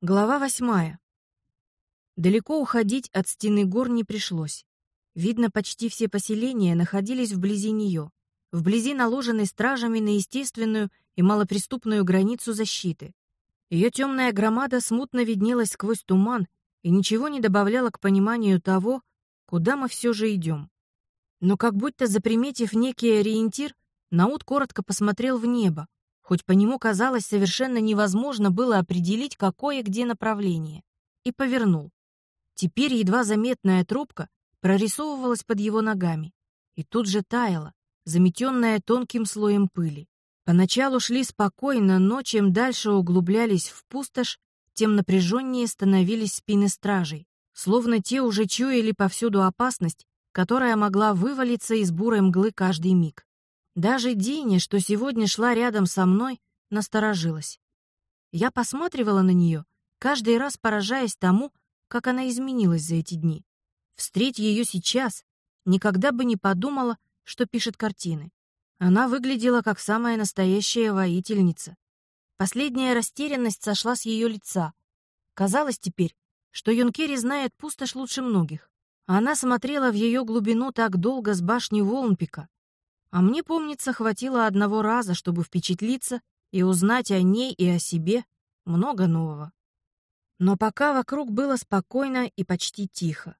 Глава восьмая. Далеко уходить от стены гор не пришлось. Видно, почти все поселения находились вблизи нее, вблизи наложенной стражами на естественную и малоприступную границу защиты. Ее темная громада смутно виднелась сквозь туман и ничего не добавляла к пониманию того, куда мы все же идем. Но как будто заприметив некий ориентир, Наут коротко посмотрел в небо, хоть по нему казалось совершенно невозможно было определить, какое где направление, и повернул. Теперь едва заметная трубка прорисовывалась под его ногами и тут же таяла, заметенная тонким слоем пыли. Поначалу шли спокойно, но чем дальше углублялись в пустошь, тем напряженнее становились спины стражей, словно те уже чуяли повсюду опасность, которая могла вывалиться из бурой мглы каждый миг. Даже Диня, что сегодня шла рядом со мной, насторожилась. Я посматривала на нее, каждый раз поражаясь тому, как она изменилась за эти дни. Встреть ее сейчас, никогда бы не подумала, что пишет картины. Она выглядела как самая настоящая воительница. Последняя растерянность сошла с ее лица. Казалось теперь, что Юнкери знает пустошь лучше многих. Она смотрела в ее глубину так долго с башни Волнпика, а мне, помнится, хватило одного раза, чтобы впечатлиться и узнать о ней и о себе много нового. Но пока вокруг было спокойно и почти тихо.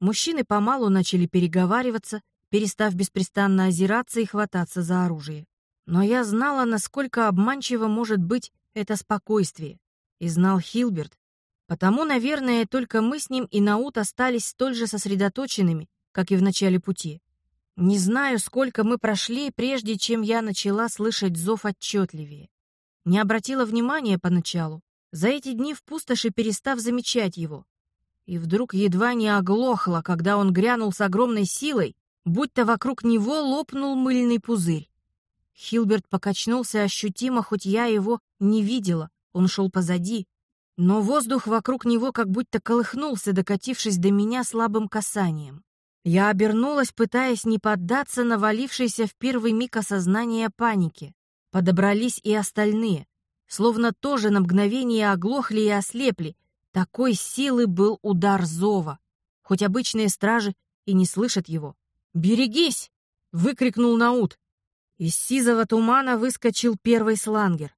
Мужчины помалу начали переговариваться, перестав беспрестанно озираться и хвататься за оружие. Но я знала, насколько обманчиво может быть это спокойствие, и знал Хилберт. Потому, наверное, только мы с ним и Наут остались столь же сосредоточенными, как и в начале пути. Не знаю, сколько мы прошли, прежде чем я начала слышать зов отчетливее. Не обратила внимания поначалу, за эти дни в пустоши перестав замечать его. И вдруг едва не оглохла, когда он грянул с огромной силой, будто вокруг него лопнул мыльный пузырь. Хилберт покачнулся ощутимо, хоть я его не видела, он шел позади, но воздух вокруг него как будто колыхнулся, докатившись до меня слабым касанием. Я обернулась, пытаясь не поддаться навалившейся в первый миг осознания паники. Подобрались и остальные, словно тоже на мгновение оглохли и ослепли. Такой силы был удар зова, хоть обычные стражи и не слышат его. «Берегись!» — выкрикнул Наут. Из сизого тумана выскочил первый слангер.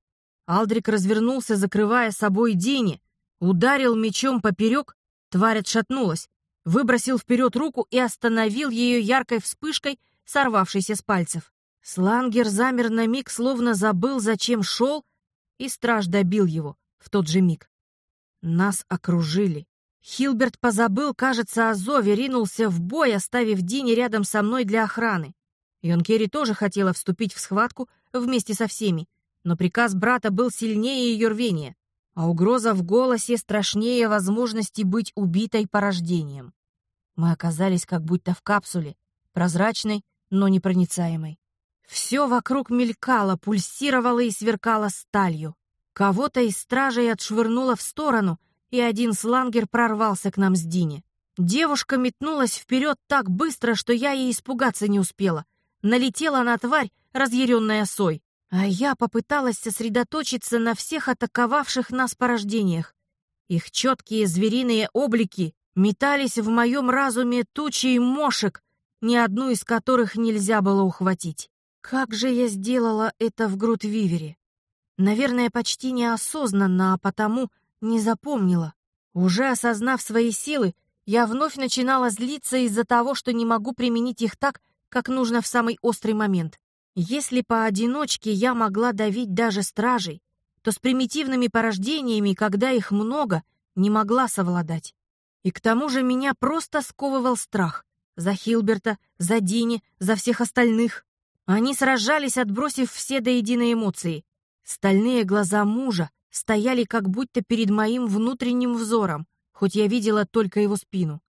Алдрик развернулся, закрывая собой Дини, ударил мечом поперек, тварь отшатнулась, выбросил вперед руку и остановил ее яркой вспышкой, сорвавшейся с пальцев. Слангер замер на миг, словно забыл, зачем шел, и страж добил его в тот же миг. Нас окружили. Хилберт позабыл, кажется, о зове, ринулся в бой, оставив Дини рядом со мной для охраны. Йонкери тоже хотела вступить в схватку вместе со всеми, но приказ брата был сильнее ее рвения, а угроза в голосе страшнее возможности быть убитой порождением. Мы оказались как будто в капсуле, прозрачной, но непроницаемой. Все вокруг мелькало, пульсировало и сверкало сталью. Кого-то из стражей отшвырнуло в сторону, и один слангер прорвался к нам с Дини. Девушка метнулась вперед так быстро, что я ей испугаться не успела. Налетела на тварь, разъяренная сой. А я попыталась сосредоточиться на всех атаковавших нас порождениях. Их четкие звериные облики Метались в моем разуме тучи мошек, ни одну из которых нельзя было ухватить. Как же я сделала это в Грутвивере? Наверное, почти неосознанно, а потому не запомнила. Уже осознав свои силы, я вновь начинала злиться из-за того, что не могу применить их так, как нужно в самый острый момент. Если поодиночке я могла давить даже стражей, то с примитивными порождениями, когда их много, не могла совладать. И к тому же меня просто сковывал страх. За Хилберта, за Дини, за всех остальных. Они сражались, отбросив все до единой эмоции. Стальные глаза мужа стояли как будто перед моим внутренним взором, хоть я видела только его спину.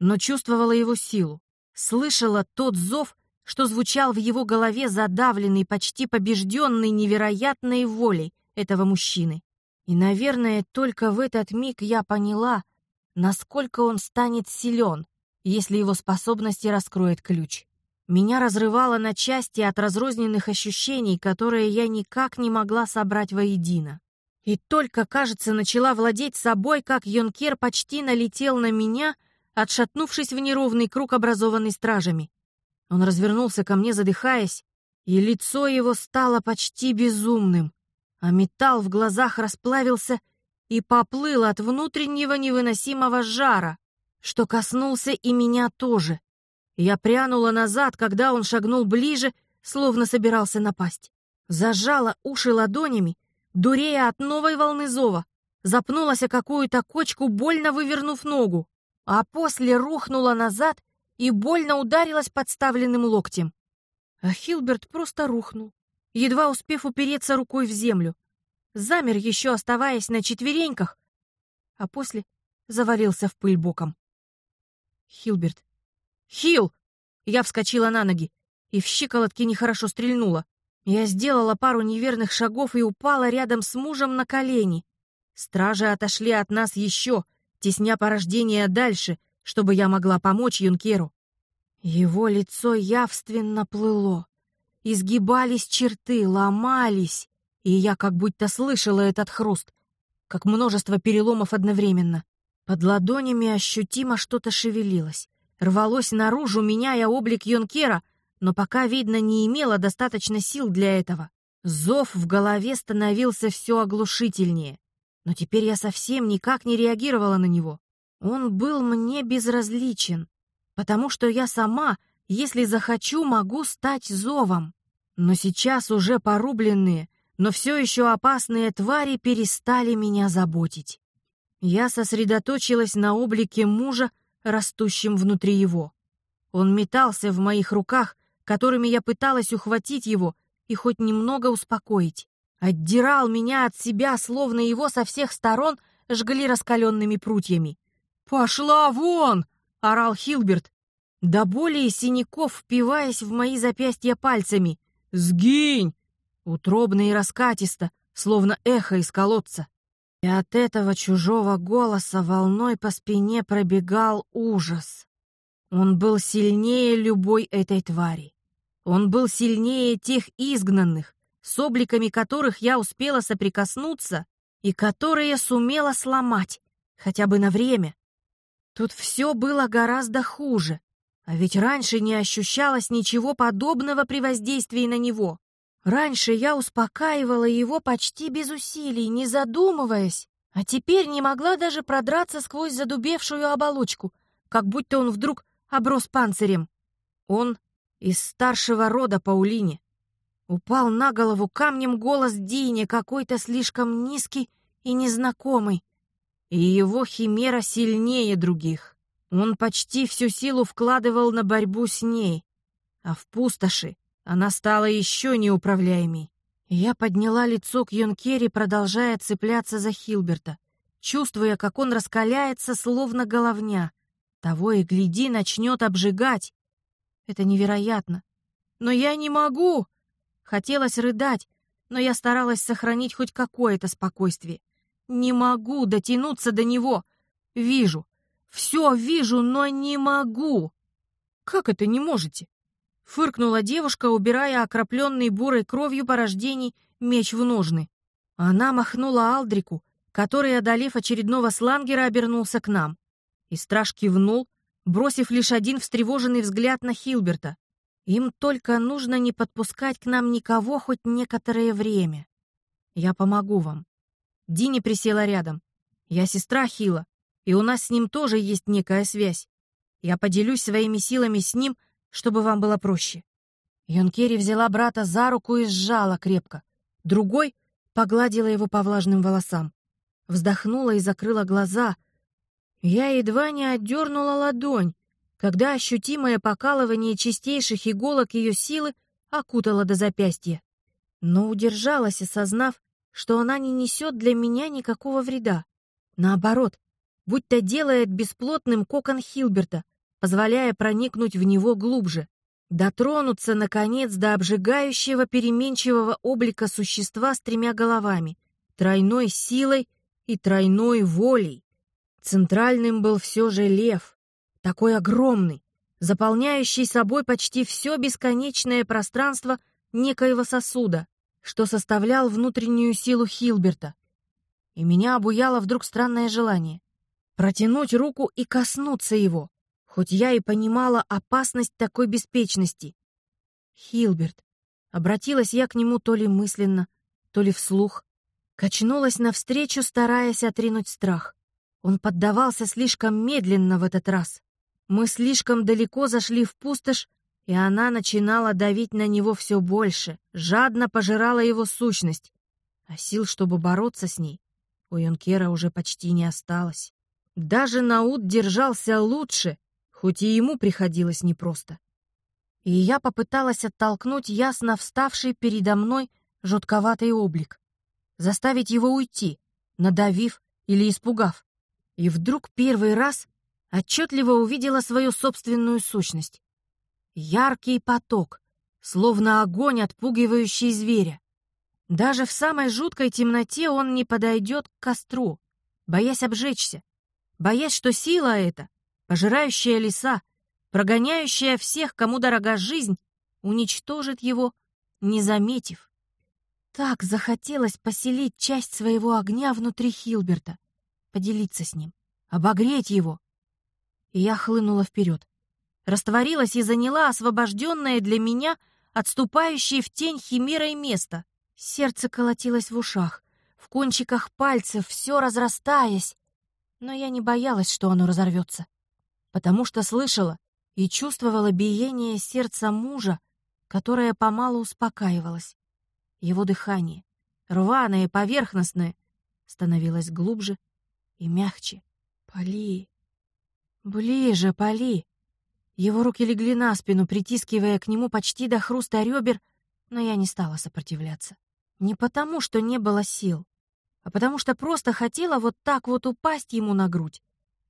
Но чувствовала его силу. Слышала тот зов, что звучал в его голове задавленный, почти побежденный невероятной волей этого мужчины. И, наверное, только в этот миг я поняла — насколько он станет силен, если его способности раскроет ключ. Меня разрывало на части от разрозненных ощущений, которые я никак не могла собрать воедино. И только, кажется, начала владеть собой, как Йонкер почти налетел на меня, отшатнувшись в неровный круг, образованный стражами. Он развернулся ко мне, задыхаясь, и лицо его стало почти безумным, а металл в глазах расплавился и поплыл от внутреннего невыносимого жара, что коснулся и меня тоже. Я прянула назад, когда он шагнул ближе, словно собирался напасть. Зажала уши ладонями, дурея от новой волны зова, запнулась о какую-то кочку, больно вывернув ногу, а после рухнула назад и больно ударилась подставленным локтем. А Хилберт просто рухнул, едва успев упереться рукой в землю. Замер еще, оставаясь на четвереньках, а после завалился в пыль боком. Хилберт. «Хил!» Я вскочила на ноги, и в щиколотке нехорошо стрельнула. Я сделала пару неверных шагов и упала рядом с мужем на колени. Стражи отошли от нас еще, тесня порождение дальше, чтобы я могла помочь Юнкеру. Его лицо явственно плыло. Изгибались черты, ломались, и я как будто слышала этот хруст, как множество переломов одновременно. Под ладонями ощутимо что-то шевелилось. Рвалось наружу, меняя облик Йонкера, но пока, видно, не имело достаточно сил для этого. Зов в голове становился все оглушительнее. Но теперь я совсем никак не реагировала на него. Он был мне безразличен, потому что я сама, если захочу, могу стать зовом. Но сейчас уже порубленные, но все еще опасные твари перестали меня заботить. Я сосредоточилась на облике мужа, растущем внутри его. Он метался в моих руках, которыми я пыталась ухватить его и хоть немного успокоить. Отдирал меня от себя, словно его со всех сторон жгли раскаленными прутьями. «Пошла вон!» — орал Хилберт, до боли и синяков впиваясь в мои запястья пальцами. «Сгинь!» Утробно и раскатисто, словно эхо из колодца. И от этого чужого голоса волной по спине пробегал ужас. Он был сильнее любой этой твари. Он был сильнее тех изгнанных, с обликами которых я успела соприкоснуться и которые сумела сломать, хотя бы на время. Тут все было гораздо хуже, а ведь раньше не ощущалось ничего подобного при воздействии на него. Раньше я успокаивала его почти без усилий, не задумываясь, а теперь не могла даже продраться сквозь задубевшую оболочку, как будто он вдруг оброс панцирем. Он из старшего рода Паулине. Упал на голову камнем голос Дини, какой-то слишком низкий и незнакомый и его химера сильнее других. Он почти всю силу вкладывал на борьбу с ней, а в пустоши она стала еще неуправляемей. Я подняла лицо к Йонкере, продолжая цепляться за Хилберта, чувствуя, как он раскаляется, словно головня. Того и гляди, начнет обжигать. Это невероятно. Но я не могу! Хотелось рыдать, но я старалась сохранить хоть какое-то спокойствие. Не могу дотянуться до него. Вижу. Все вижу, но не могу. Как это не можете? Фыркнула девушка, убирая окропленный бурой кровью порождений меч в ножны. Она махнула Алдрику, который, одолев очередного слангера, обернулся к нам. И страж кивнул, бросив лишь один встревоженный взгляд на Хилберта. Им только нужно не подпускать к нам никого хоть некоторое время. Я помогу вам. Дини присела рядом. «Я сестра Хила, и у нас с ним тоже есть некая связь. Я поделюсь своими силами с ним, чтобы вам было проще». Йонкери взяла брата за руку и сжала крепко. Другой погладила его по влажным волосам. Вздохнула и закрыла глаза. Я едва не отдернула ладонь, когда ощутимое покалывание чистейших иголок ее силы окутало до запястья. Но удержалась, осознав, что она не несет для меня никакого вреда. Наоборот, будто делает бесплотным кокон Хилберта, позволяя проникнуть в него глубже, дотронуться, наконец, до обжигающего переменчивого облика существа с тремя головами, тройной силой и тройной волей. Центральным был все же лев, такой огромный, заполняющий собой почти все бесконечное пространство некоего сосуда что составлял внутреннюю силу Хилберта. и меня обуяло вдруг странное желание протянуть руку и коснуться его, хоть я и понимала опасность такой беспечности. Хилберт. Обратилась я к нему то ли мысленно, то ли вслух. Качнулась навстречу, стараясь отринуть страх. Он поддавался слишком медленно в этот раз. Мы слишком далеко зашли в пустошь, и она начинала давить на него все больше, жадно пожирала его сущность. А сил, чтобы бороться с ней, у Юнкера уже почти не осталось. Даже Наут держался лучше, хоть и ему приходилось непросто. И я попыталась оттолкнуть ясно вставший передо мной жутковатый облик, заставить его уйти, надавив или испугав. И вдруг первый раз отчетливо увидела свою собственную сущность. Яркий поток, словно огонь, отпугивающий зверя. Даже в самой жуткой темноте он не подойдет к костру, боясь обжечься, боясь, что сила эта, пожирающая леса, прогоняющая всех, кому дорога жизнь, уничтожит его, не заметив. Так захотелось поселить часть своего огня внутри Хилберта, поделиться с ним, обогреть его. И я хлынула вперед, растворилась и заняла освобожденное для меня отступающее в тень химерой место. Сердце колотилось в ушах, в кончиках пальцев, все разрастаясь, но я не боялась, что оно разорвется, потому что слышала и чувствовала биение сердца мужа, которое помалу успокаивалось. Его дыхание, рваное и поверхностное, становилось глубже и мягче. «Поли! Ближе, Поли!» Его руки легли на спину, притискивая к нему почти до хруста ребер, но я не стала сопротивляться. Не потому, что не было сил, а потому что просто хотела вот так вот упасть ему на грудь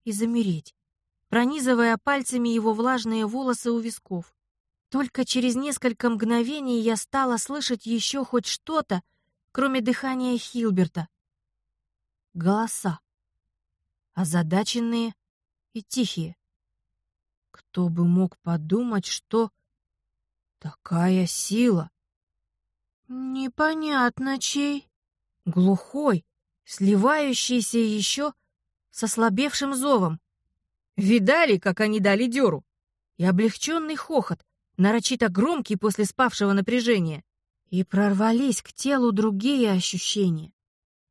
и замереть, пронизывая пальцами его влажные волосы у висков. Только через несколько мгновений я стала слышать еще хоть что-то, кроме дыхания Хилберта. Голоса. Озадаченные и тихие. Кто бы мог подумать, что такая сила? Непонятно чей. Глухой, сливающийся еще с ослабевшим зовом. Видали, как они дали дёру? И облегченный хохот, нарочито громкий после спавшего напряжения. И прорвались к телу другие ощущения.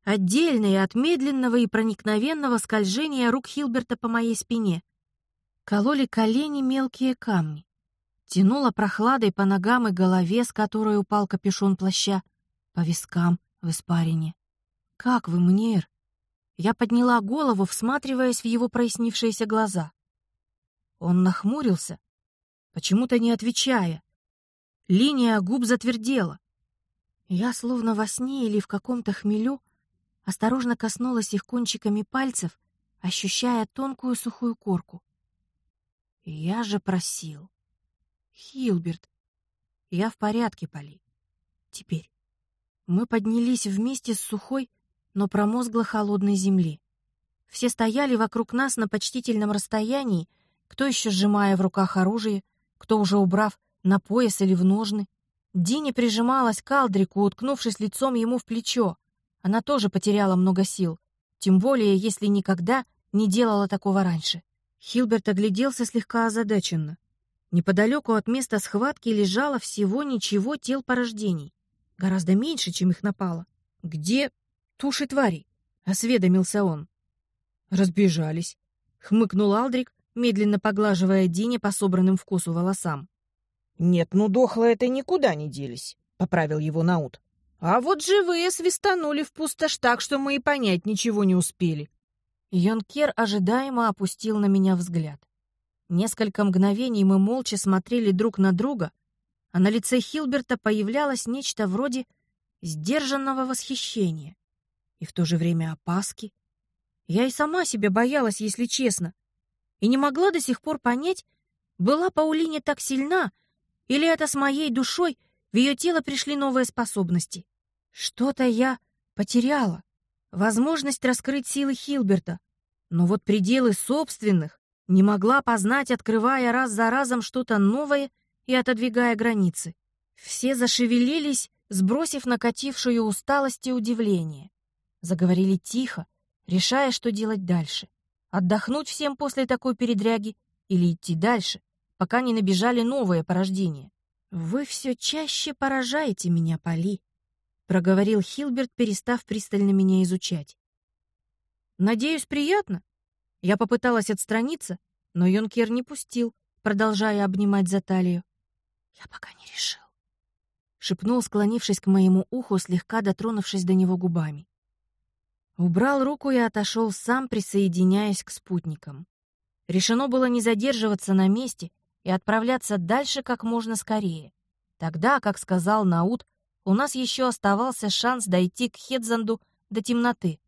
Отдельные от медленного и проникновенного скольжения рук Хилберта по моей спине. Кололи колени мелкие камни. Тянуло прохладой по ногам и голове, с которой упал капюшон плаща, по вискам, в испарине. «Как вы, Мнир?» Я подняла голову, всматриваясь в его прояснившиеся глаза. Он нахмурился, почему-то не отвечая. Линия губ затвердела. Я, словно во сне или в каком-то хмелю, осторожно коснулась их кончиками пальцев, ощущая тонкую сухую корку. Я же просил. Хилберт, я в порядке, Поли. Теперь. Мы поднялись вместе с сухой, но промозгло холодной земли. Все стояли вокруг нас на почтительном расстоянии, кто еще сжимая в руках оружие, кто уже убрав на пояс или в ножны. Дини прижималась к Алдрику, уткнувшись лицом ему в плечо. Она тоже потеряла много сил, тем более, если никогда не делала такого раньше. Хилберт огляделся слегка озадаченно. Неподалеку от места схватки лежало всего ничего тел порождений. Гораздо меньше, чем их напало. Где туши тварей? Осведомился он. Разбежались. Хмыкнул Алдрик, медленно поглаживая Дине по собранным вкусу волосам. «Нет, ну дохлые-то никуда не делись», — поправил его Наут. «А вот живые свистанули в пустошь так, что мы и понять ничего не успели». Йонкер ожидаемо опустил на меня взгляд. Несколько мгновений мы молча смотрели друг на друга, а на лице Хилберта появлялось нечто вроде сдержанного восхищения и в то же время опаски. Я и сама себя боялась, если честно, и не могла до сих пор понять, была Паулине так сильна, или это с моей душой в ее тело пришли новые способности. Что-то я потеряла, возможность раскрыть силы Хилберта, но вот пределы собственных не могла познать, открывая раз за разом что-то новое и отодвигая границы. Все зашевелились, сбросив накатившую усталость и удивление. Заговорили тихо, решая, что делать дальше. Отдохнуть всем после такой передряги или идти дальше, пока не набежали новые порождения. «Вы все чаще поражаете меня, Поли», — проговорил Хилберт, перестав пристально меня изучать. «Надеюсь, приятно?» Я попыталась отстраниться, но Йонкер не пустил, продолжая обнимать за талию. «Я пока не решил», — шепнул, склонившись к моему уху, слегка дотронувшись до него губами. Убрал руку и отошел сам, присоединяясь к спутникам. Решено было не задерживаться на месте и отправляться дальше как можно скорее. Тогда, как сказал Наут, у нас еще оставался шанс дойти к Хедзанду до темноты.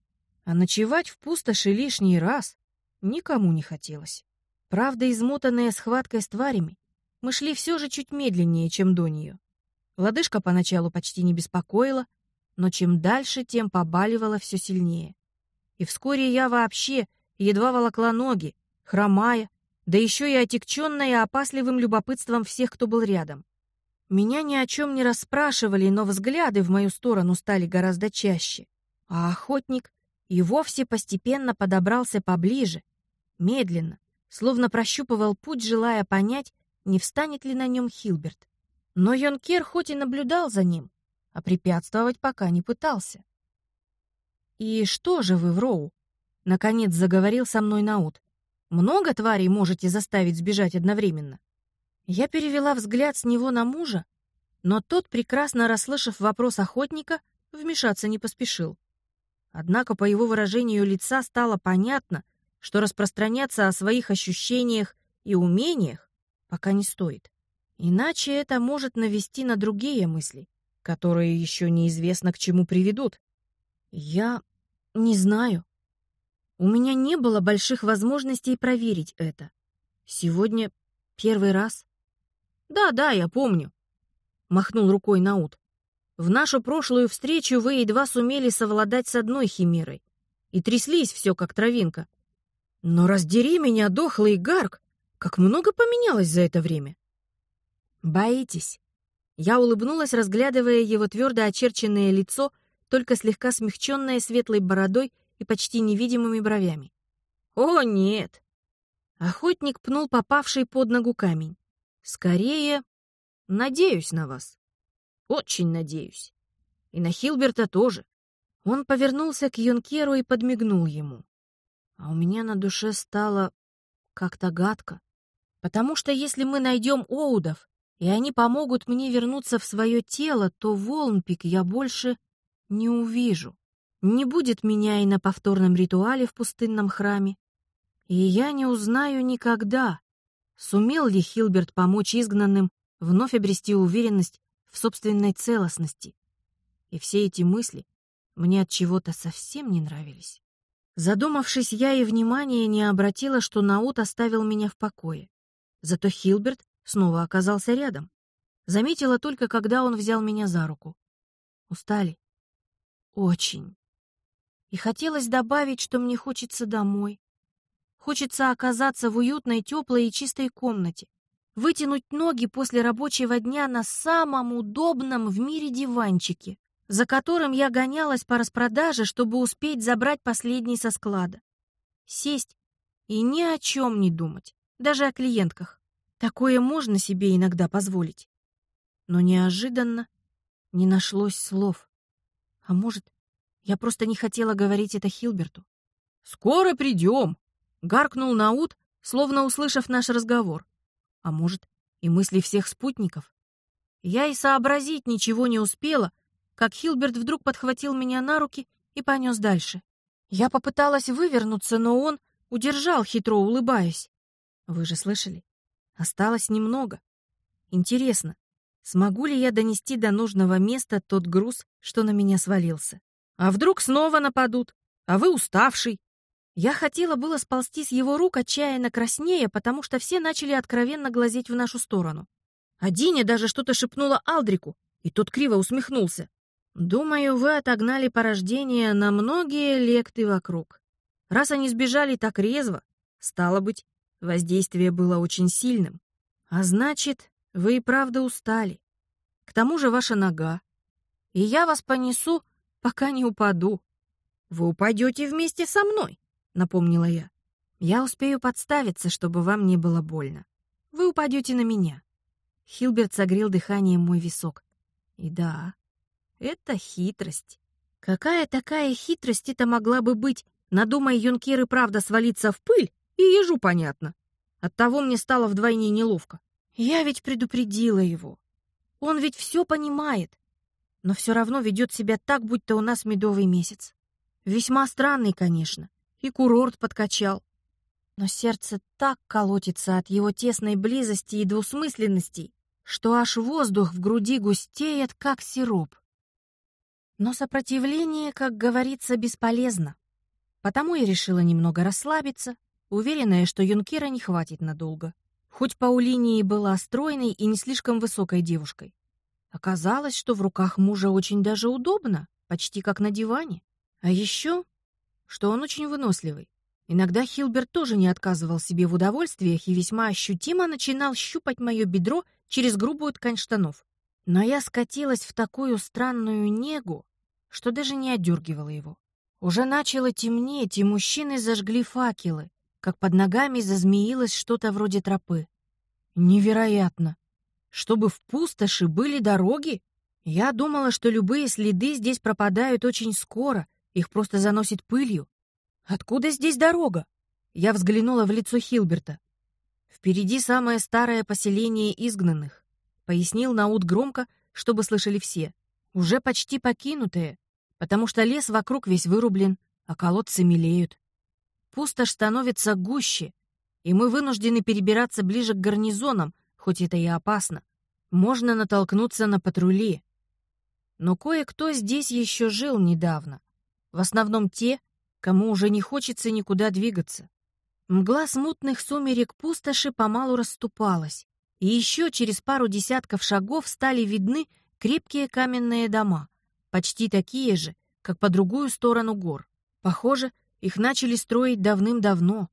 А ночевать в пустоши лишний раз никому не хотелось. Правда, измотанная схваткой с тварями, мы шли все же чуть медленнее, чем до нее. Лодыжка поначалу почти не беспокоила, но чем дальше, тем побаливала все сильнее. И вскоре я вообще едва волокла ноги, хромая, да еще и отекченная опасливым любопытством всех, кто был рядом. Меня ни о чем не расспрашивали, но взгляды в мою сторону стали гораздо чаще. А охотник и вовсе постепенно подобрался поближе, медленно, словно прощупывал путь, желая понять, не встанет ли на нем Хилберт. Но Йонкер хоть и наблюдал за ним, а препятствовать пока не пытался. «И что же вы, Вроу?» — наконец заговорил со мной Наут. «Много тварей можете заставить сбежать одновременно?» Я перевела взгляд с него на мужа, но тот, прекрасно расслышав вопрос охотника, вмешаться не поспешил. Однако по его выражению лица стало понятно, что распространяться о своих ощущениях и умениях пока не стоит. Иначе это может навести на другие мысли которые еще неизвестно к чему приведут. Я не знаю. У меня не было больших возможностей проверить это. Сегодня первый раз. Да-да, я помню. Махнул рукой Наут. В нашу прошлую встречу вы едва сумели совладать с одной химерой. И тряслись все, как травинка. Но раздери меня, дохлый гарк, как много поменялось за это время. Боитесь? Я улыбнулась, разглядывая его твердо очерченное лицо, только слегка смягченное светлой бородой и почти невидимыми бровями. «О, нет!» Охотник пнул попавший под ногу камень. «Скорее, надеюсь на вас. Очень надеюсь. И на Хилберта тоже». Он повернулся к Йонкеру и подмигнул ему. А у меня на душе стало как-то гадко. Потому что если мы найдем Оудов, и они помогут мне вернуться в свое тело, то Волнпик я больше не увижу. Не будет меня и на повторном ритуале в пустынном храме. И я не узнаю никогда, сумел ли Хилберт помочь изгнанным вновь обрести уверенность в собственной целостности. И все эти мысли мне от чего-то совсем не нравились. Задумавшись, я и внимания не обратила, что Наут оставил меня в покое. Зато Хилберт снова оказался рядом. Заметила только, когда он взял меня за руку. Устали? Очень. И хотелось добавить, что мне хочется домой. Хочется оказаться в уютной, теплой и чистой комнате, вытянуть ноги после рабочего дня на самом удобном в мире диванчике, за которым я гонялась по распродаже, чтобы успеть забрать последний со склада. Сесть и ни о чем не думать, даже о клиентках. Такое можно себе иногда позволить. Но неожиданно не нашлось слов. А может, я просто не хотела говорить это Хилберту. «Скоро придем!» — гаркнул Наут, словно услышав наш разговор. А может, и мысли всех спутников. Я и сообразить ничего не успела, как Хилберт вдруг подхватил меня на руки и понес дальше. Я попыталась вывернуться, но он удержал, хитро улыбаясь. Вы же слышали? Осталось немного. Интересно, смогу ли я донести до нужного места тот груз, что на меня свалился? А вдруг снова нападут? А вы уставший? Я хотела было сползти с его рук, отчаянно краснее, потому что все начали откровенно глазеть в нашу сторону. А Диня даже что-то шепнула Алдрику, и тот криво усмехнулся. «Думаю, вы отогнали порождение на многие лекты вокруг. Раз они сбежали так резво, стало быть, Воздействие было очень сильным. А значит, вы и правда устали. К тому же ваша нога. И я вас понесу, пока не упаду. Вы упадете вместе со мной, напомнила я. Я успею подставиться, чтобы вам не было больно. Вы упадете на меня. Хилберт согрел дыханием мой висок. И да, это хитрость. Какая такая хитрость это могла бы быть? Надумай юнкер и правда свалиться в пыль, и ежу понятно. Оттого мне стало вдвойне неловко. Я ведь предупредила его. Он ведь все понимает, но все равно ведет себя так, будто у нас медовый месяц. Весьма странный, конечно, и курорт подкачал. Но сердце так колотится от его тесной близости и двусмысленностей, что аж воздух в груди густеет, как сироп. Но сопротивление, как говорится, бесполезно. Потому я решила немного расслабиться, уверенная, что Юнкера не хватит надолго. Хоть Паулини и была стройной и не слишком высокой девушкой. Оказалось, что в руках мужа очень даже удобно, почти как на диване. А еще, что он очень выносливый. Иногда Хилберт тоже не отказывал себе в удовольствиях и весьма ощутимо начинал щупать мое бедро через грубую ткань штанов. Но я скатилась в такую странную негу, что даже не отдергивала его. Уже начало темнеть, и мужчины зажгли факелы, как под ногами зазмеилось что-то вроде тропы. Невероятно! Чтобы в пустоши были дороги? Я думала, что любые следы здесь пропадают очень скоро, их просто заносит пылью. Откуда здесь дорога? Я взглянула в лицо Хилберта. Впереди самое старое поселение изгнанных, пояснил Наут громко, чтобы слышали все. Уже почти покинутое, потому что лес вокруг весь вырублен, а колодцы мелеют. Пустошь становится гуще, и мы вынуждены перебираться ближе к гарнизонам, хоть это и опасно. Можно натолкнуться на патрули. Но кое-кто здесь еще жил недавно. В основном те, кому уже не хочется никуда двигаться. Мгла смутных сумерек пустоши помалу расступалась, и еще через пару десятков шагов стали видны крепкие каменные дома, почти такие же, как по другую сторону гор. Похоже, их начали строить давным-давно,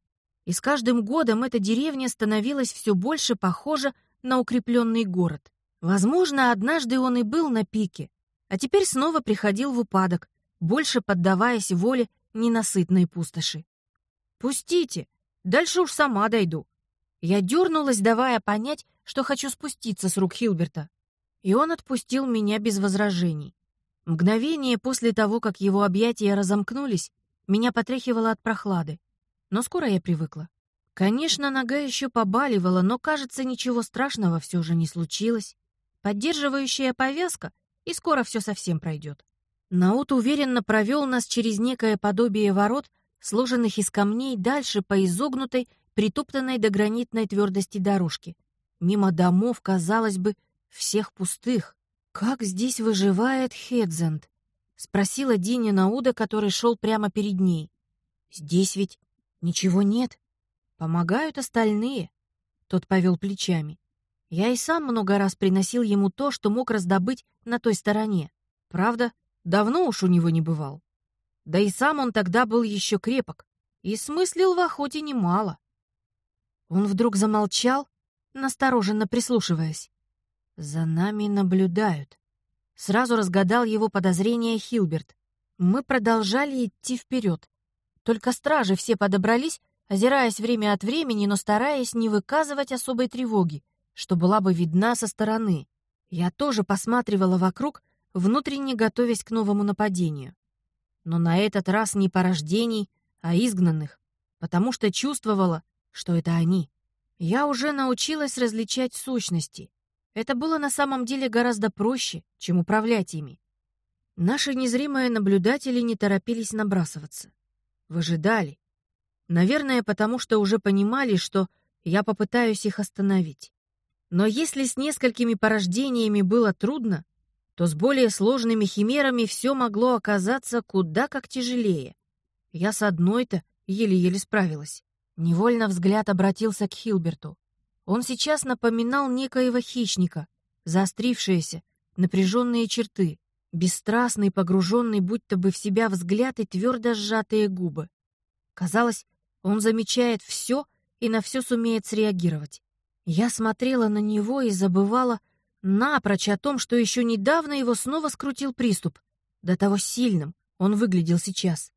и с каждым годом эта деревня становилась все больше похожа на укрепленный город. Возможно, однажды он и был на пике, а теперь снова приходил в упадок, больше поддаваясь воле ненасытной пустоши. «Пустите! Дальше уж сама дойду!» Я дернулась, давая понять, что хочу спуститься с рук Хилберта. И он отпустил меня без возражений. Мгновение после того, как его объятия разомкнулись, меня потряхивало от прохлады. Но скоро я привыкла. Конечно, нога еще побаливала, но, кажется, ничего страшного все же не случилось. Поддерживающая повязка, и скоро все совсем пройдет. Наут уверенно провел нас через некое подобие ворот, сложенных из камней дальше по изогнутой, притоптанной до гранитной твердости дорожке. Мимо домов, казалось бы, всех пустых. «Как здесь выживает Хедзенд?» — спросила Диня Науда, который шел прямо перед ней. «Здесь ведь ничего нет. Помогают остальные». Тот повел плечами. Я и сам много раз приносил ему то, что мог раздобыть на той стороне. Правда, давно уж у него не бывал. Да и сам он тогда был еще крепок и смыслил в охоте немало. Он вдруг замолчал, настороженно прислушиваясь. «За нами наблюдают». Сразу разгадал его подозрение Хилберт. Мы продолжали идти вперед. Только стражи все подобрались, озираясь время от времени, но стараясь не выказывать особой тревоги, что была бы видна со стороны. Я тоже посматривала вокруг, внутренне готовясь к новому нападению. Но на этот раз не порождений, а изгнанных, потому что чувствовала, что это они. Я уже научилась различать сущности. Это было на самом деле гораздо проще, чем управлять ими. Наши незримые наблюдатели не торопились набрасываться. Выжидали. Наверное, потому что уже понимали, что я попытаюсь их остановить. Но если с несколькими порождениями было трудно, то с более сложными химерами все могло оказаться куда как тяжелее. Я с одной-то еле-еле справилась. Невольно взгляд обратился к Хилберту. Он сейчас напоминал некоего хищника, заострившиеся, напряженные черты, бесстрастный, погруженный будто бы в себя взгляд и твердо сжатые губы. Казалось, он замечает все и на все сумеет среагировать. Я смотрела на него и забывала напрочь о том, что еще недавно его снова скрутил приступ. До того сильным он выглядел сейчас.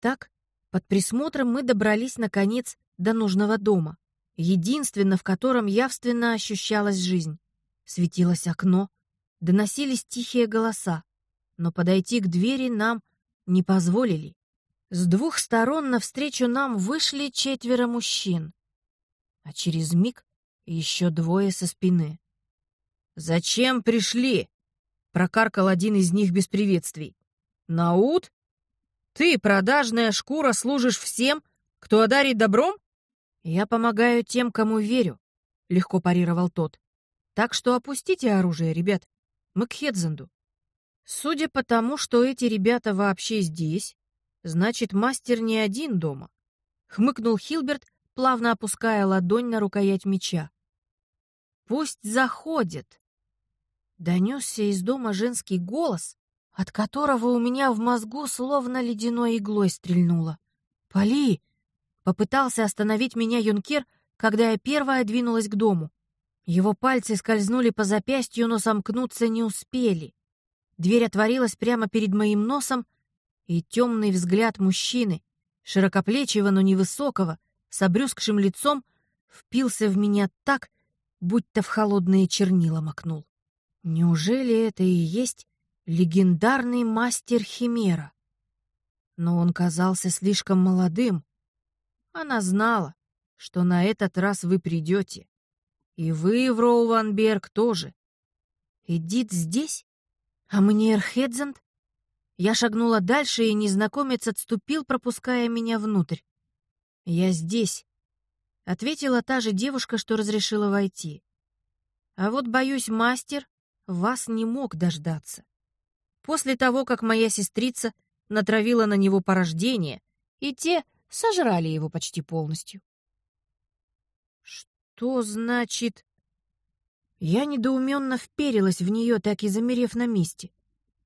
Так, под присмотром мы добрались, наконец, до нужного дома, единственно в котором явственно ощущалась жизнь. Светилось окно, доносились тихие голоса, но подойти к двери нам не позволили. С двух сторон навстречу нам вышли четверо мужчин, а через миг еще двое со спины. «Зачем пришли?» — прокаркал один из них без приветствий. «Наут? Ты, продажная шкура, служишь всем, кто одарит добром?» «Я помогаю тем, кому верю», — легко парировал тот. «Так что опустите оружие, ребят. Мы к Хедзенду». Судя по тому, что эти ребята вообще здесь, значит, мастер не один дома. Хмыкнул Хилберт, плавно опуская ладонь на рукоять меча. «Пусть заходит!» Донесся из дома женский голос, от которого у меня в мозгу словно ледяной иглой стрельнуло. «Поли!» — попытался остановить меня юнкер, когда я первая двинулась к дому. Его пальцы скользнули по запястью, но сомкнуться не успели. Дверь отворилась прямо перед моим носом, и темный взгляд мужчины, широкоплечего, но невысокого, с обрюзгшим лицом, впился в меня так, будто в холодные чернила макнул. Неужели это и есть легендарный мастер Химера? Но он казался слишком молодым. Она знала, что на этот раз вы придете. И вы, Вроуванберг, тоже. Эдит здесь? А мне Эрхедзенд? Я шагнула дальше, и незнакомец отступил, пропуская меня внутрь. «Я здесь», — ответила та же девушка, что разрешила войти. «А вот, боюсь, мастер вас не мог дождаться. После того, как моя сестрица натравила на него порождение, и те сожрали его почти полностью». «Что значит...» Я недоуменно вперилась в нее, так и замерев на месте.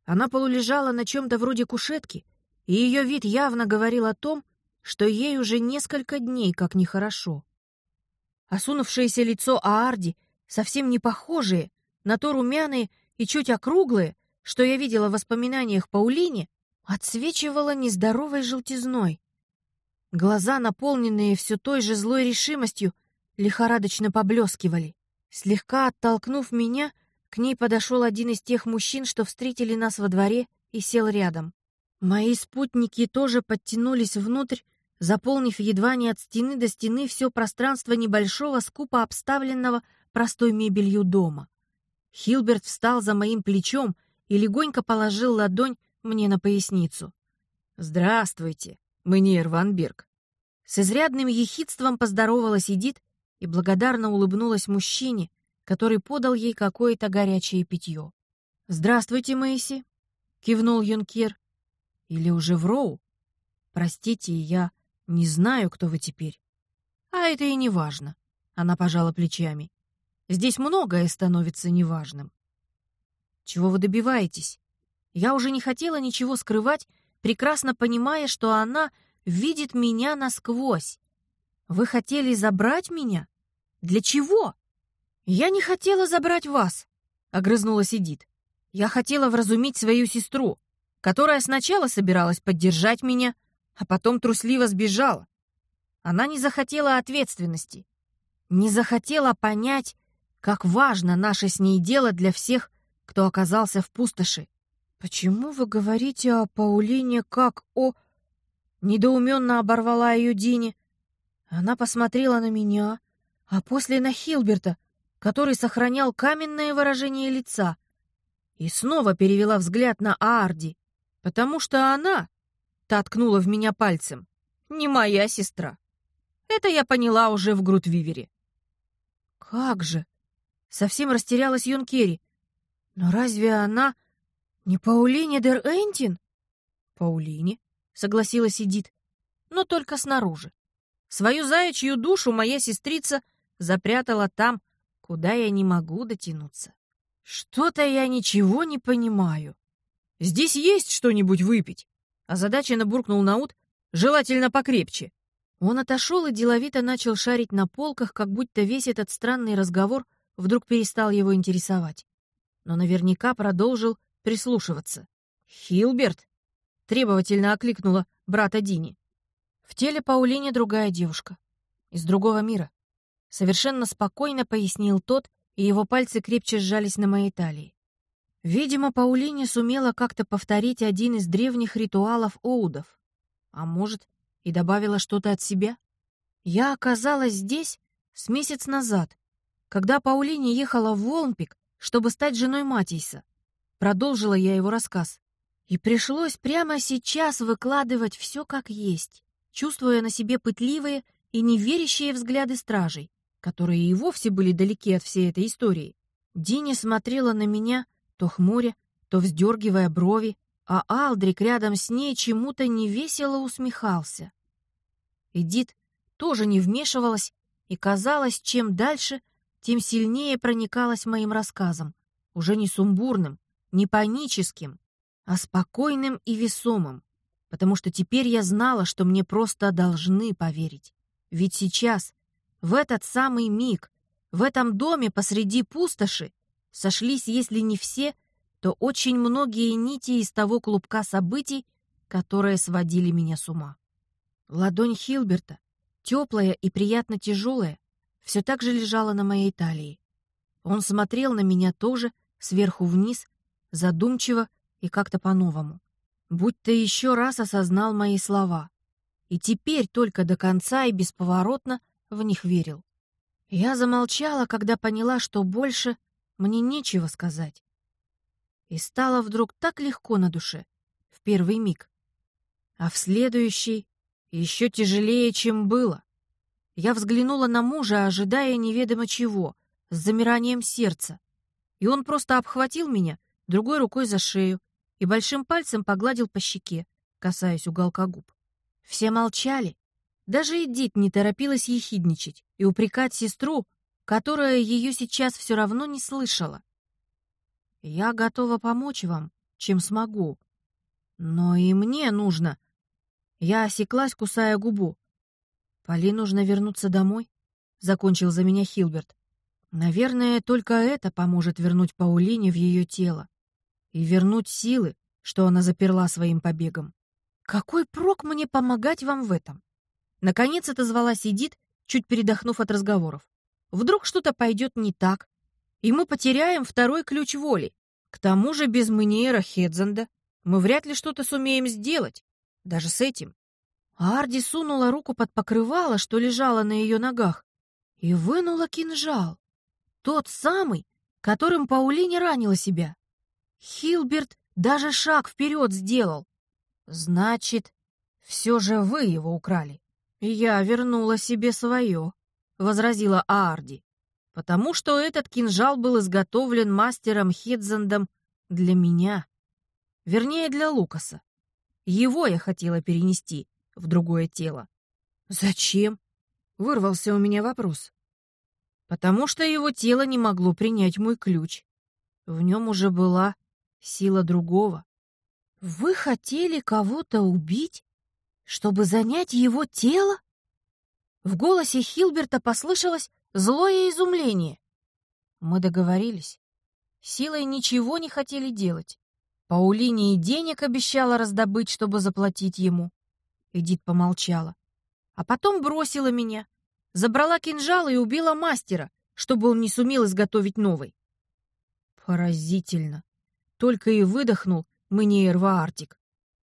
Она полулежала на чем-то вроде кушетки, и ее вид явно говорил о том, что ей уже несколько дней как нехорошо. Осунувшееся лицо Аарди, совсем не похожее на то румяное и чуть округлое, что я видела в воспоминаниях Паулине, отсвечивало нездоровой желтизной. Глаза, наполненные все той же злой решимостью, лихорадочно поблескивали. Слегка оттолкнув меня, к ней подошел один из тех мужчин, что встретили нас во дворе, и сел рядом. Мои спутники тоже подтянулись внутрь, заполнив едва не от стены до стены все пространство небольшого, скупо обставленного простой мебелью дома. Хилберт встал за моим плечом и легонько положил ладонь мне на поясницу. «Здравствуйте, Мэниер Ванберг». С изрядным ехидством поздоровалась Эдит и благодарно улыбнулась мужчине, который подал ей какое-то горячее питье. «Здравствуйте, Мэйси», — кивнул юнкер. Или уже в Роу? Простите, я не знаю, кто вы теперь. А это и не важно. Она пожала плечами. Здесь многое становится неважным. Чего вы добиваетесь? Я уже не хотела ничего скрывать, прекрасно понимая, что она видит меня насквозь. Вы хотели забрать меня? Для чего? Я не хотела забрать вас, огрызнулась Эдит. Я хотела вразумить свою сестру которая сначала собиралась поддержать меня, а потом трусливо сбежала. Она не захотела ответственности, не захотела понять, как важно наше с ней дело для всех, кто оказался в пустоши. «Почему вы говорите о Паулине как о...» Недоуменно оборвала ее Дини. Она посмотрела на меня, а после на Хилберта, который сохранял каменное выражение лица, и снова перевела взгляд на Аарди. Потому что она, та в меня пальцем, не моя сестра. Это я поняла уже в Грутвивере. Как же? Совсем растерялась Юнкери. Но разве она не Паулине дер Энтин? Паулине, согласилась Эдит, но только снаружи. Свою заячью душу моя сестрица запрятала там, куда я не могу дотянуться. Что-то я ничего не понимаю. Здесь есть что-нибудь выпить?» Озадаченно буркнул Наут, желательно покрепче. Он отошел и деловито начал шарить на полках, как будто весь этот странный разговор вдруг перестал его интересовать. Но наверняка продолжил прислушиваться. «Хилберт, требовательно окликнула брата Дини. В теле Паулине другая девушка. Из другого мира. Совершенно спокойно пояснил тот, и его пальцы крепче сжались на моей талии. Видимо, Паулине сумела как-то повторить один из древних ритуалов Оудов. А может, и добавила что-то от себя? Я оказалась здесь с месяц назад, когда Паулине ехала в Волнпик, чтобы стать женой Матийса. Продолжила я его рассказ. И пришлось прямо сейчас выкладывать все как есть, чувствуя на себе пытливые и неверящие взгляды стражей, которые и вовсе были далеки от всей этой истории. Дини смотрела на меня, то хмуря, то вздергивая брови, а Алдрик рядом с ней чему-то невесело усмехался. Эдит тоже не вмешивалась и, казалось, чем дальше, тем сильнее проникалась моим рассказом, уже не сумбурным, не паническим, а спокойным и весомым, потому что теперь я знала, что мне просто должны поверить. Ведь сейчас, в этот самый миг, в этом доме посреди пустоши, сошлись, если не все, то очень многие нити из того клубка событий, которые сводили меня с ума. Ладонь Хилберта, теплая и приятно тяжелая, все так же лежала на моей талии. Он смотрел на меня тоже, сверху вниз, задумчиво и как-то по-новому. Будь-то еще раз осознал мои слова. И теперь только до конца и бесповоротно в них верил. Я замолчала, когда поняла, что больше мне нечего сказать. И стало вдруг так легко на душе, в первый миг. А в следующий еще тяжелее, чем было. Я взглянула на мужа, ожидая неведомо чего, с замиранием сердца. И он просто обхватил меня другой рукой за шею и большим пальцем погладил по щеке, касаясь уголка губ. Все молчали. Даже Эдит не торопилась ехидничать и упрекать сестру, которая ее сейчас все равно не слышала. «Я готова помочь вам, чем смогу. Но и мне нужно...» Я осеклась, кусая губу. «Поли нужно вернуться домой», — закончил за меня Хилберт. «Наверное, только это поможет вернуть Паулине в ее тело и вернуть силы, что она заперла своим побегом. Какой прок мне помогать вам в этом? Наконец отозвалась Эдит, чуть передохнув от разговоров. Вдруг что-то пойдет не так, и мы потеряем второй ключ воли. К тому же без Маниера Хедзенда мы вряд ли что-то сумеем сделать, даже с этим. Арди сунула руку под покрывало, что лежало на ее ногах, и вынула кинжал. Тот самый, которым Паулине ранила себя. Хилберт даже шаг вперед сделал. Значит, все же вы его украли. Я вернула себе свое, — возразила Аарди, потому что этот кинжал был изготовлен мастером Хедзендом для меня. Вернее, для Лукаса. Его я хотела перенести в другое тело. «Зачем?» — вырвался у меня вопрос. «Потому что его тело не могло принять мой ключ. В нем уже была сила другого. Вы хотели кого-то убить, чтобы занять его тело? В голосе Хилберта послышалось злое изумление. Мы договорились. Силой ничего не хотели делать. Паулине и денег обещала раздобыть, чтобы заплатить ему. Эдит помолчала. А потом бросила меня. Забрала кинжал и убила мастера, чтобы он не сумел изготовить новый. Поразительно только и выдохнул Маниер Ваартик.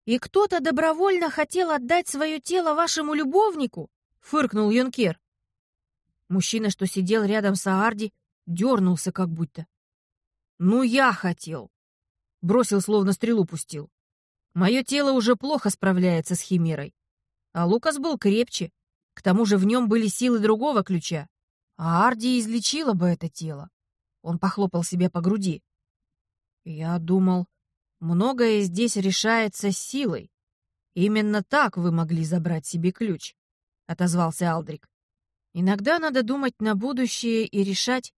«И кто-то добровольно хотел отдать свое тело вашему любовнику?» — фыркнул Юнкер. Мужчина, что сидел рядом с Аарди, дернулся как будто. «Ну, я хотел!» — бросил, словно стрелу пустил. «Мое тело уже плохо справляется с химерой. А Лукас был крепче, к тому же в нем были силы другого ключа. А Арди излечила бы это тело». Он похлопал себя по груди. Я думал, многое здесь решается силой. Именно так вы могли забрать себе ключ, отозвался Алдрик. Иногда надо думать на будущее и решать,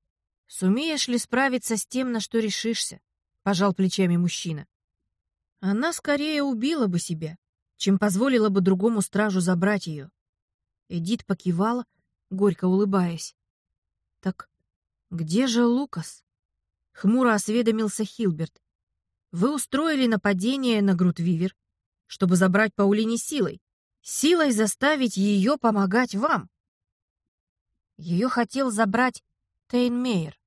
сумеешь ли справиться с тем, на что решишься, пожал плечами мужчина. Она скорее убила бы себя, чем позволила бы другому стражу забрать ее. Эдит покивала, горько улыбаясь. Так где же Лукас? Хмуро осведомился Хилберт. «Вы устроили нападение на Грутвивер, чтобы забрать Паулине силой. Силой заставить ее помогать вам. Ее хотел забрать Тейнмейер,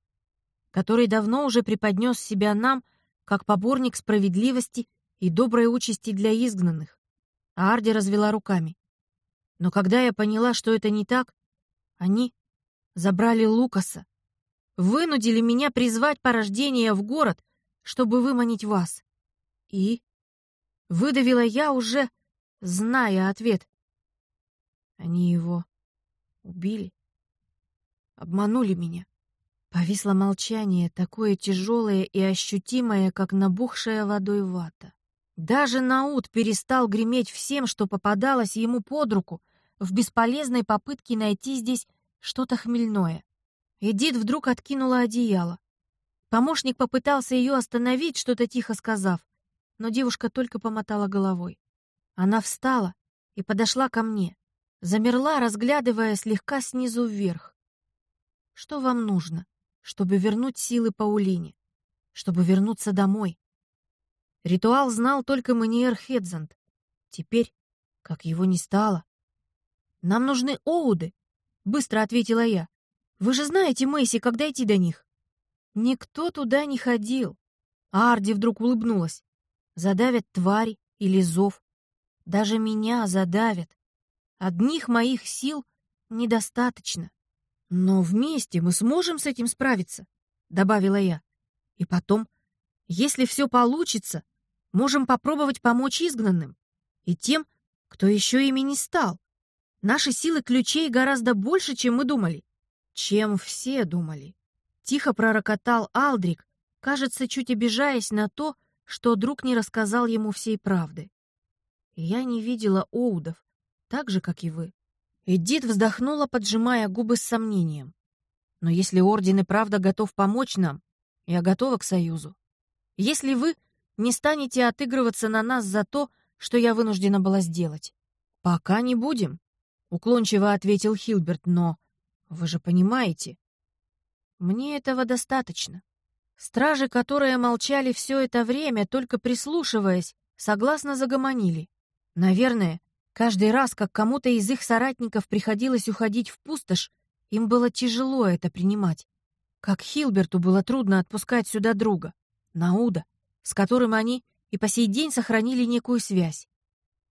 который давно уже преподнес себя нам как поборник справедливости и доброй участи для изгнанных. А Арди развела руками. Но когда я поняла, что это не так, они забрали Лукаса, вынудили меня призвать порождение в город, чтобы выманить вас. И выдавила я уже, зная ответ. Они его убили, обманули меня. Повисло молчание, такое тяжелое и ощутимое, как набухшая водой вата. Даже Наут перестал греметь всем, что попадалось ему под руку, в бесполезной попытке найти здесь что-то хмельное. Эдит вдруг откинула одеяло. Помощник попытался ее остановить, что-то тихо сказав, но девушка только помотала головой. Она встала и подошла ко мне, замерла, разглядывая слегка снизу вверх. «Что вам нужно?» чтобы вернуть силы Паулине, чтобы вернуться домой. Ритуал знал только Маниер Хедзанд. Теперь, как его не стало. «Нам нужны оуды», — быстро ответила я. «Вы же знаете, Мэйси, как дойти до них?» Никто туда не ходил. Арди вдруг улыбнулась. Задавят твари или зов. Даже меня задавят. Одних моих сил недостаточно. «Но вместе мы сможем с этим справиться», — добавила я. «И потом, если все получится, можем попробовать помочь изгнанным и тем, кто еще ими не стал. Наши силы ключей гораздо больше, чем мы думали, чем все думали». Тихо пророкотал Алдрик, кажется, чуть обижаясь на то, что друг не рассказал ему всей правды. я не видела Оудов, так же, как и вы. Эдит вздохнула, поджимая губы с сомнением. «Но если Орден и правда готов помочь нам, я готова к союзу. Если вы не станете отыгрываться на нас за то, что я вынуждена была сделать. Пока не будем», — уклончиво ответил Хилберт, «но вы же понимаете». «Мне этого достаточно». Стражи, которые молчали все это время, только прислушиваясь, согласно загомонили. Наверное, Каждый раз, как кому-то из их соратников приходилось уходить в пустошь, им было тяжело это принимать. Как Хилберту было трудно отпускать сюда друга, Науда, с которым они и по сей день сохранили некую связь,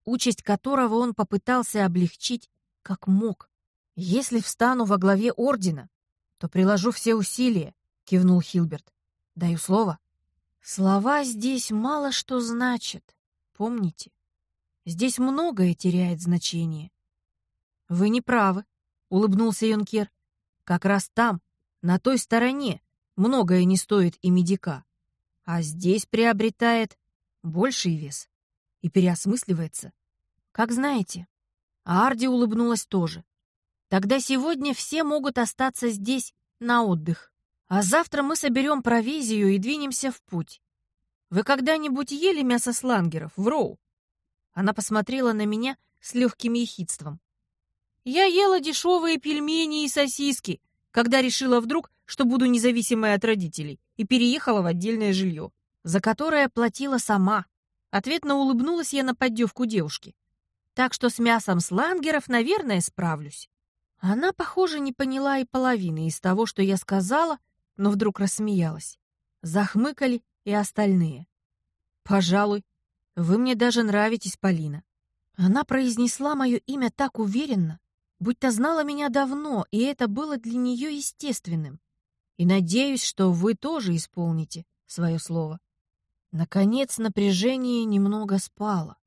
участь которого он попытался облегчить как мог. «Если встану во главе Ордена, то приложу все усилия», — кивнул Хилберт. «Даю слово». «Слова здесь мало что значат, помните?» Здесь многое теряет значение. Вы не правы, улыбнулся Юнкер. Как раз там, на той стороне, многое не стоит и медика. А здесь приобретает больший вес и переосмысливается. Как знаете. А Арди улыбнулась тоже. Тогда сегодня все могут остаться здесь на отдых. А завтра мы соберем провизию и двинемся в путь. Вы когда-нибудь ели мясо слангеров в Роу? Она посмотрела на меня с легким ехидством. Я ела дешевые пельмени и сосиски, когда решила вдруг, что буду независимой от родителей, и переехала в отдельное жилье, за которое платила сама. Ответно улыбнулась я на поддевку девушки. Так что с мясом слангеров, наверное, справлюсь. Она, похоже, не поняла и половины из того, что я сказала, но вдруг рассмеялась. Захмыкали и остальные. Пожалуй, вы мне даже нравитесь, Полина. Она произнесла мое имя так уверенно, будто знала меня давно, и это было для нее естественным. И надеюсь, что вы тоже исполните свое слово. Наконец напряжение немного спало.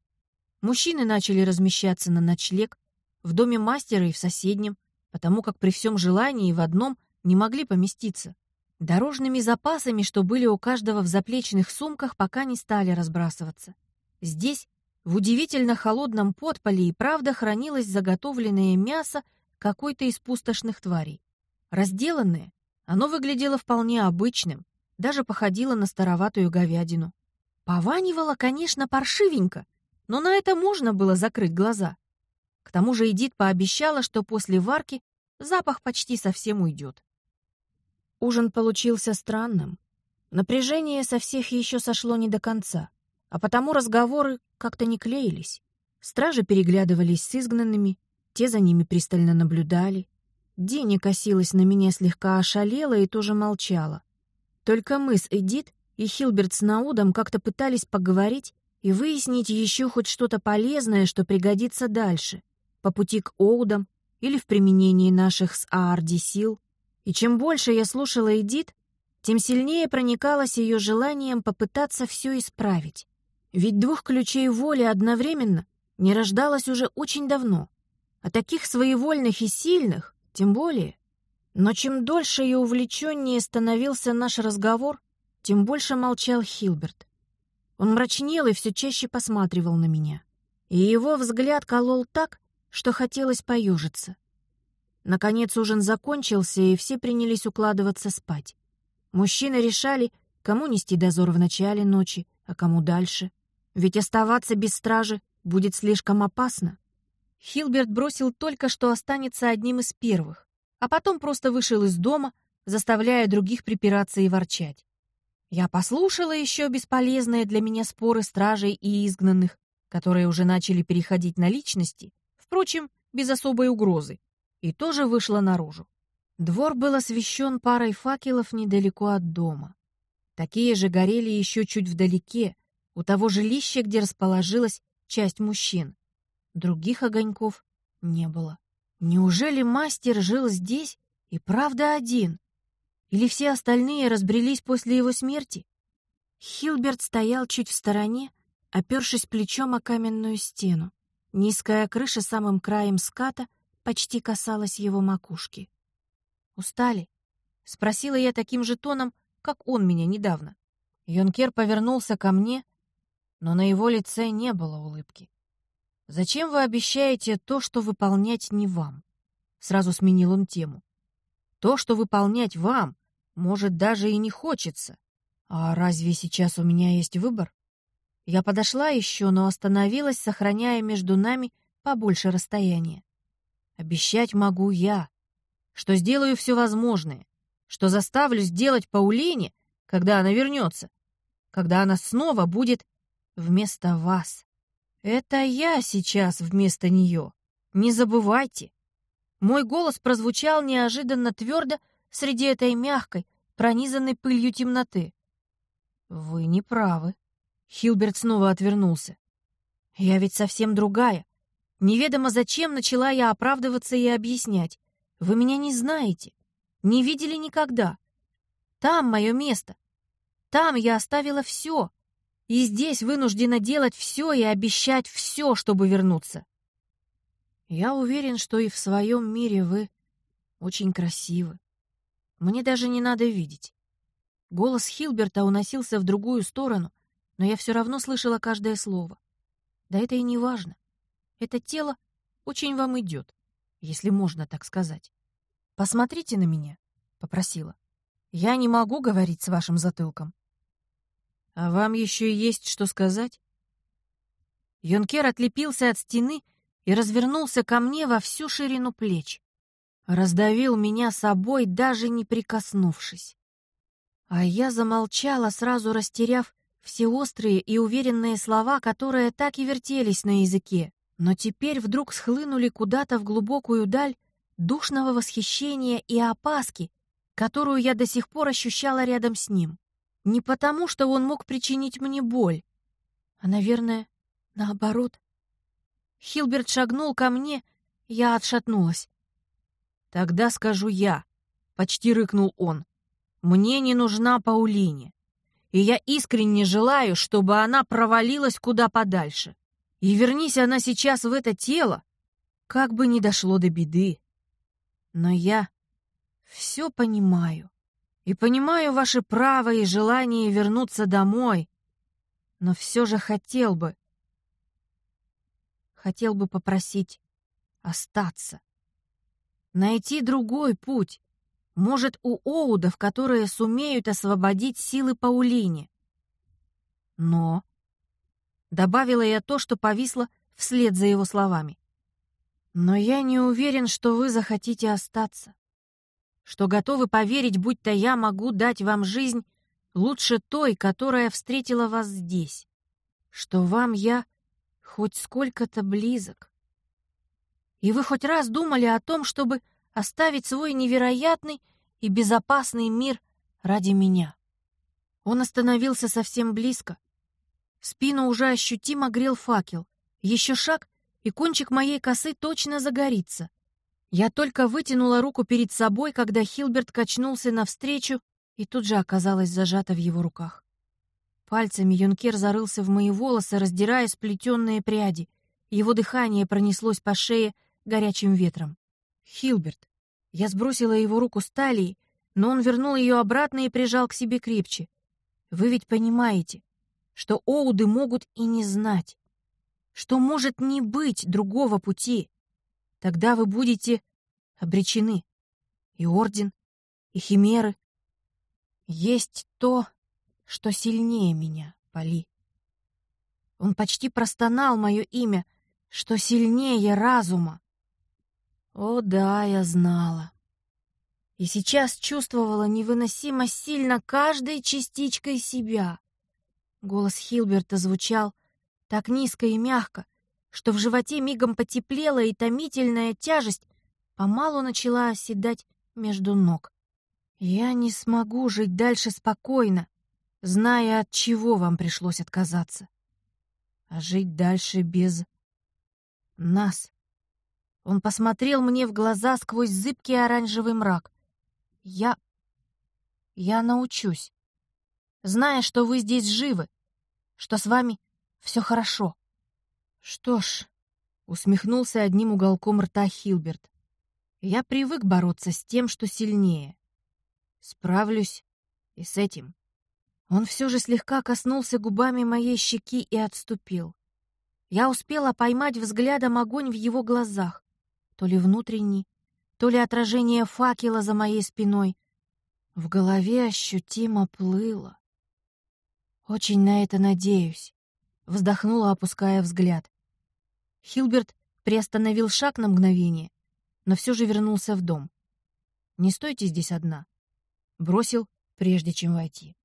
Мужчины начали размещаться на ночлег в доме мастера и в соседнем, потому как при всем желании в одном не могли поместиться. Дорожными запасами, что были у каждого в заплечных сумках, пока не стали разбрасываться. Здесь, в удивительно холодном подполе, и правда хранилось заготовленное мясо какой-то из пустошных тварей. Разделанное, оно выглядело вполне обычным, даже походило на староватую говядину. Пованивало, конечно, паршивенько, но на это можно было закрыть глаза. К тому же Эдит пообещала, что после варки запах почти совсем уйдет. Ужин получился странным. Напряжение со всех еще сошло не до конца. а потому разговоры как-то не клеились. Стражи переглядывались с изгнанными, те за ними пристально наблюдали. Дени косилась на меня слегка ошалела и тоже молчала. Только мы с Эдит и Хилберт с Наудом как-то пытались поговорить и выяснить еще хоть что-то полезное, что пригодится дальше, по пути к Оудам или в применении наших с Аарди сил. И чем больше я слушала Эдит, тем сильнее проникалась ее желанием попытаться все исправить. Ведь двух ключей воли одновременно не рождалось уже очень давно, а таких своевольных и сильных тем более. Но чем дольше и увлеченнее становился наш разговор, тем больше молчал Хилберт. Он мрачнел и все чаще посматривал на меня. И его взгляд колол так, что хотелось поюжиться. Наконец ужин закончился, и все принялись укладываться спать. Мужчины решали, кому нести дозор в начале ночи, а кому дальше. Ведь оставаться без стражи будет слишком опасно. Хилберт бросил только, что останется одним из первых, а потом просто вышел из дома, заставляя других припираться и ворчать. Я послушала еще бесполезные для меня споры стражей и изгнанных, которые уже начали переходить на личности, впрочем, без особой угрозы, и тоже вышла наружу. Двор был освещен парой факелов недалеко от дома. Такие же горели еще чуть вдалеке, у того жилища, где расположилась часть мужчин. Других огоньков не было. Неужели мастер жил здесь и правда один? Или все остальные разбрелись после его смерти? Хилберт стоял чуть в стороне, опершись плечом о каменную стену. Низкая крыша самым краем ската почти касалась его макушки. «Устали?» — спросила я таким же тоном, как он меня недавно. Йонкер повернулся ко мне, но на его лице не было улыбки. «Зачем вы обещаете то, что выполнять не вам?» Сразу сменил он тему. «То, что выполнять вам, может, даже и не хочется. А разве сейчас у меня есть выбор?» Я подошла еще, но остановилась, сохраняя между нами побольше расстояния. Обещать могу я, что сделаю все возможное, что заставлю сделать Паулине, когда она вернется, когда она снова будет вместо вас. Это я сейчас вместо нее. Не забывайте. Мой голос прозвучал неожиданно твердо среди этой мягкой, пронизанной пылью темноты. Вы не правы. Хилберт снова отвернулся. Я ведь совсем другая. Неведомо зачем начала я оправдываться и объяснять. Вы меня не знаете, не видели никогда. Там мое место. Там я оставила все, и здесь вынуждена делать все и обещать все, чтобы вернуться. Я уверен, что и в своем мире вы очень красивы. Мне даже не надо видеть. Голос Хилберта уносился в другую сторону, но я все равно слышала каждое слово. Да это и не важно. Это тело очень вам идет, если можно так сказать. «Посмотрите на меня», — попросила. «Я не могу говорить с вашим затылком». «А вам еще есть что сказать?» Йонкер отлепился от стены и развернулся ко мне во всю ширину плеч. Раздавил меня собой, даже не прикоснувшись. А я замолчала, сразу растеряв все острые и уверенные слова, которые так и вертелись на языке, но теперь вдруг схлынули куда-то в глубокую даль душного восхищения и опаски, которую я до сих пор ощущала рядом с ним. Не потому, что он мог причинить мне боль, а, наверное, наоборот. Хилберт шагнул ко мне, я отшатнулась. «Тогда скажу я», — почти рыкнул он, — «мне не нужна Паулине, и я искренне желаю, чтобы она провалилась куда подальше. И вернись она сейчас в это тело, как бы ни дошло до беды. Но я все понимаю и понимаю ваше право и желание вернуться домой, но все же хотел бы, хотел бы попросить остаться, найти другой путь, может, у Оудов, которые сумеют освободить силы Паулине. Но... Добавила я то, что повисло вслед за его словами. Но я не уверен, что вы захотите остаться что готовы поверить, будто я могу дать вам жизнь лучше той, которая встретила вас здесь, что вам я хоть сколько-то близок. И вы хоть раз думали о том, чтобы оставить свой невероятный и безопасный мир ради меня. Он остановился совсем близко. Спину уже ощутимо грел факел. Еще шаг, и кончик моей косы точно загорится. Я только вытянула руку перед собой, когда Хилберт качнулся навстречу и тут же оказалась зажата в его руках. Пальцами Юнкер зарылся в мои волосы, раздирая сплетенные пряди. Его дыхание пронеслось по шее горячим ветром. «Хилберт!» Я сбросила его руку с талии, но он вернул ее обратно и прижал к себе крепче. «Вы ведь понимаете, что Оуды могут и не знать что может не быть другого пути. Тогда вы будете обречены. И орден, и химеры. Есть то, что сильнее меня, Поли. Он почти простонал мое имя, что сильнее разума. О да, я знала. И сейчас чувствовала невыносимо сильно каждой частичкой себя. Голос Хилберта звучал так низко и мягко, что в животе мигом потеплело, и томительная тяжесть помалу начала оседать между ног. Я не смогу жить дальше спокойно, зная, от чего вам пришлось отказаться. А жить дальше без нас. Он посмотрел мне в глаза сквозь зыбкий оранжевый мрак. Я... я научусь. Зная, что вы здесь живы, что с вами все хорошо. Что ж, усмехнулся одним уголком рта Хилберт. Я привык бороться с тем, что сильнее. Справлюсь и с этим. Он все же слегка коснулся губами моей щеки и отступил. Я успела поймать взглядом огонь в его глазах, то ли внутренний, то ли отражение факела за моей спиной. В голове ощутимо плыло. Очень на это надеюсь. Вздохнула, опуская взгляд. Хилберт приостановил шаг на мгновение, но все же вернулся в дом. «Не стойте здесь одна», — бросил, прежде чем войти.